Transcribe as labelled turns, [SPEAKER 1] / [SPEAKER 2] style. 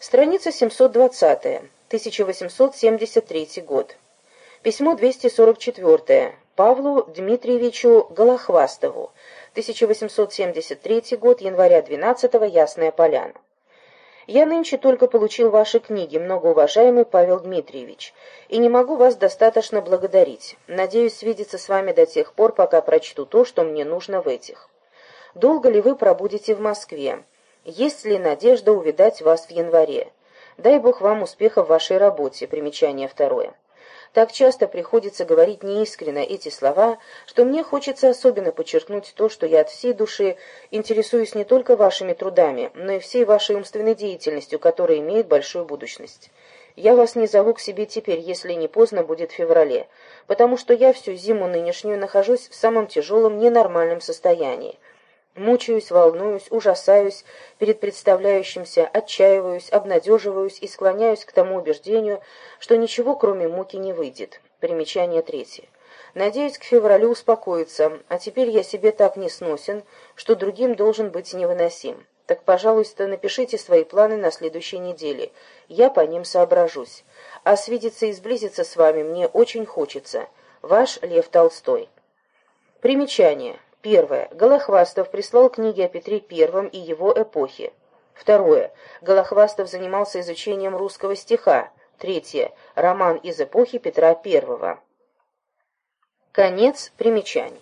[SPEAKER 1] Страница 720, 1873 год. Письмо 244 Павлу Дмитриевичу Голохвастову, 1873 год, января 12 Ясная Поляна. Я нынче только получил ваши книги, многоуважаемый Павел Дмитриевич, и не могу вас достаточно благодарить. Надеюсь свидеться с вами до тех пор, пока прочту то, что мне нужно в этих. Долго ли вы пробудете в Москве? Есть ли надежда увидать вас в январе? Дай Бог вам успеха в вашей работе. Примечание второе. Так часто приходится говорить неискренно эти слова, что мне хочется особенно подчеркнуть то, что я от всей души интересуюсь не только вашими трудами, но и всей вашей умственной деятельностью, которая имеет большую будущность. Я вас не зову к себе теперь, если не поздно будет в феврале, потому что я всю зиму нынешнюю нахожусь в самом тяжелом ненормальном состоянии. Мучаюсь, волнуюсь, ужасаюсь перед представляющимся, отчаиваюсь, обнадеживаюсь и склоняюсь к тому убеждению, что ничего кроме муки не выйдет. Примечание третье. Надеюсь к февралю успокоиться, а теперь я себе так не сносен, что другим должен быть невыносим. Так, пожалуйста, напишите свои планы на следующей неделе. Я по ним соображусь. А свидеться и сблизиться с вами мне очень хочется. Ваш Лев Толстой. Примечание. Первое. Голохвастов прислал книги о Петре I и его эпохе. Второе. Голохвастов занимался изучением русского стиха. Третье. Роман из эпохи Петра I. Конец примечаний.